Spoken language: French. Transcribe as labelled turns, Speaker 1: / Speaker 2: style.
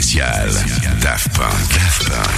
Speaker 1: spécial Daft Punk. Daft Punk.